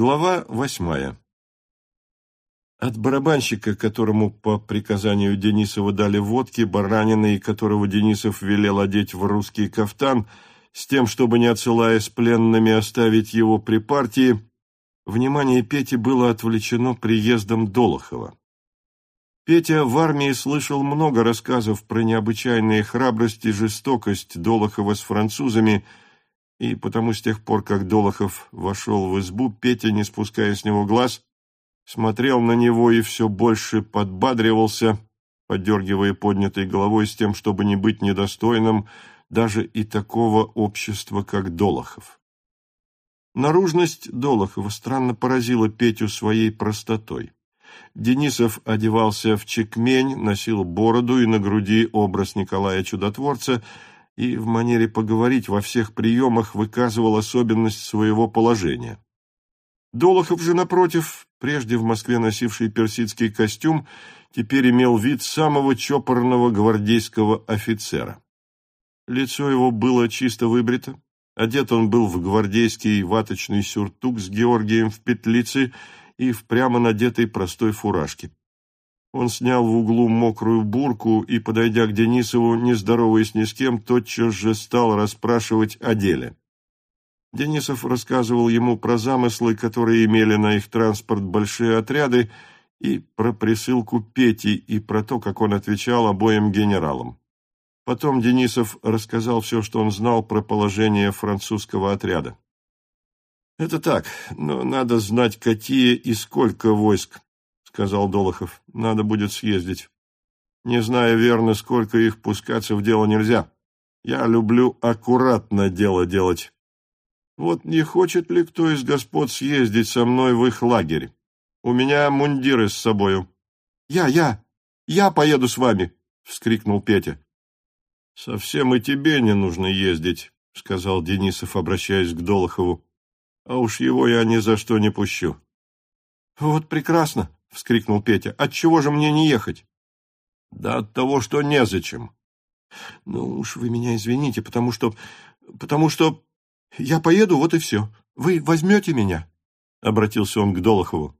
Глава восьмая. От барабанщика, которому по приказанию Денисова дали водки, баранины, и которого Денисов велел одеть в русский кафтан, с тем, чтобы, не отсылая с пленными, оставить его при партии, внимание Пети было отвлечено приездом Долохова. Петя в армии слышал много рассказов про необычайные храбрость и жестокость Долохова с французами – и потому с тех пор, как Долохов вошел в избу, Петя, не спуская с него глаз, смотрел на него и все больше подбадривался, подергивая поднятой головой с тем, чтобы не быть недостойным даже и такого общества, как Долохов. Наружность Долохова странно поразила Петю своей простотой. Денисов одевался в чекмень, носил бороду и на груди образ Николая Чудотворца – и в манере поговорить во всех приемах выказывал особенность своего положения. Долохов же, напротив, прежде в Москве носивший персидский костюм, теперь имел вид самого чопорного гвардейского офицера. Лицо его было чисто выбрито, одет он был в гвардейский ваточный сюртук с Георгием в петлице и в прямо надетой простой фуражке. Он снял в углу мокрую бурку и, подойдя к Денисову, не здороваясь ни с кем, тотчас же стал расспрашивать о деле. Денисов рассказывал ему про замыслы, которые имели на их транспорт большие отряды, и про присылку Пети, и про то, как он отвечал обоим генералам. Потом Денисов рассказал все, что он знал про положение французского отряда. «Это так, но надо знать, какие и сколько войск сказал Долохов. Надо будет съездить. Не зная верно, сколько их, пускаться в дело нельзя. Я люблю аккуратно дело делать. Вот не хочет ли кто из господ съездить со мной в их лагерь? У меня мундиры с собою. Я, я, я поеду с вами, — вскрикнул Петя. Совсем и тебе не нужно ездить, — сказал Денисов, обращаясь к Долохову. А уж его я ни за что не пущу. Вот прекрасно, — вскрикнул Петя. «Отчего же мне не ехать?» «Да от того, что незачем». «Ну уж вы меня извините, потому что... потому что... Я поеду, вот и все. Вы возьмете меня?» — обратился он к Долохову.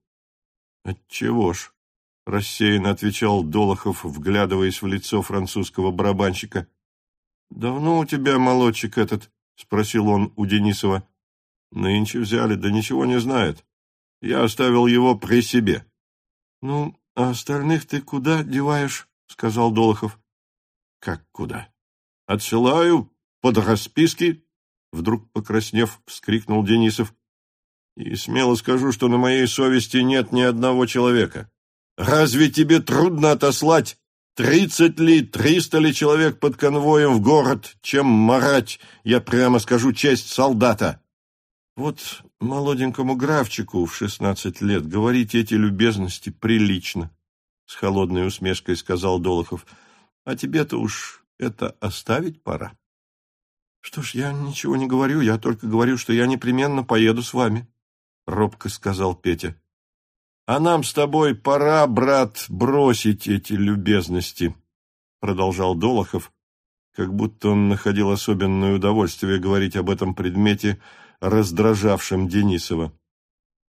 «Отчего ж?» — рассеянно отвечал Долохов, вглядываясь в лицо французского барабанщика. «Давно у тебя молодчик этот?» — спросил он у Денисова. «Нынче взяли, да ничего не знает. Я оставил его при себе». «Ну, а остальных ты куда деваешь?» — сказал Долохов. «Как куда?» «Отсылаю под расписки», — вдруг покраснев, вскрикнул Денисов. «И смело скажу, что на моей совести нет ни одного человека. Разве тебе трудно отослать тридцать ли, триста ли человек под конвоем в город, чем марать, я прямо скажу, честь солдата?» Вот молоденькому графчику в шестнадцать лет говорить эти любезности прилично, — с холодной усмешкой сказал Долохов. — А тебе-то уж это оставить пора. — Что ж, я ничего не говорю, я только говорю, что я непременно поеду с вами, — робко сказал Петя. — А нам с тобой пора, брат, бросить эти любезности, — продолжал Долохов, как будто он находил особенное удовольствие говорить об этом предмете, — раздражавшим Денисова.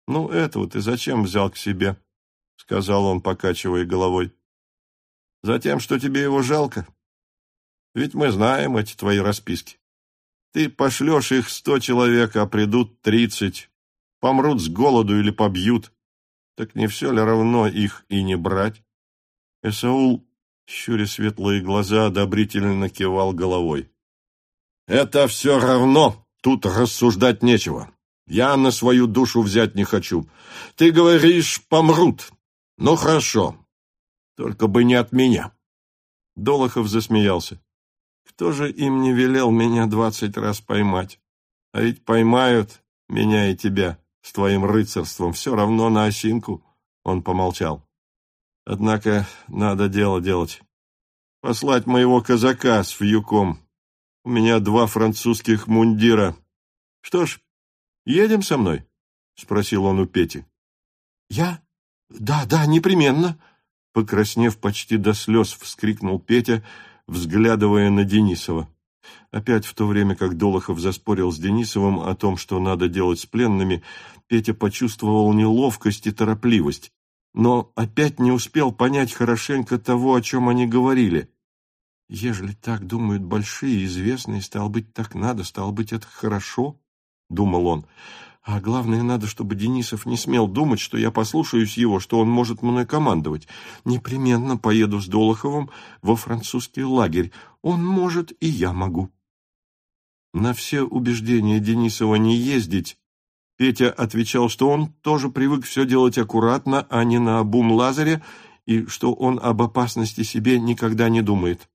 «Ну, этого ты зачем взял к себе?» — сказал он, покачивая головой. «Затем, что тебе его жалко. Ведь мы знаем эти твои расписки. Ты пошлешь их сто человек, а придут тридцать. Помрут с голоду или побьют. Так не все ли равно их и не брать?» Эсаул, щуря светлые глаза, одобрительно кивал головой. «Это все равно!» Тут рассуждать нечего. Я на свою душу взять не хочу. Ты говоришь, помрут. Ну, хорошо. Только бы не от меня. Долохов засмеялся. Кто же им не велел меня двадцать раз поймать? А ведь поймают меня и тебя с твоим рыцарством все равно на осинку. Он помолчал. Однако надо дело делать. Послать моего казака с вьюком у меня два французских мундира. Что ж, едем со мной? — спросил он у Пети. — Я? Да, да, непременно. Покраснев почти до слез, вскрикнул Петя, взглядывая на Денисова. Опять в то время, как Долохов заспорил с Денисовым о том, что надо делать с пленными, Петя почувствовал неловкость и торопливость, но опять не успел понять хорошенько того, о чем они говорили. «Ежели так думают большие известные, стало быть, так надо, стало быть, это хорошо», — думал он. «А главное, надо, чтобы Денисов не смел думать, что я послушаюсь его, что он может мной командовать. Непременно поеду с Долоховым во французский лагерь. Он может, и я могу». На все убеждения Денисова не ездить Петя отвечал, что он тоже привык все делать аккуратно, а не на обум Лазаря, и что он об опасности себе никогда не думает.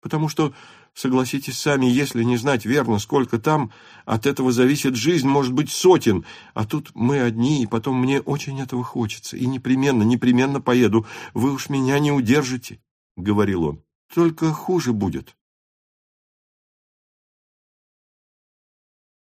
Потому что, согласитесь сами, если не знать верно, сколько там, от этого зависит жизнь, может быть, сотен, а тут мы одни, и потом мне очень этого хочется, и непременно, непременно поеду, вы уж меня не удержите, — говорил он. Только хуже будет.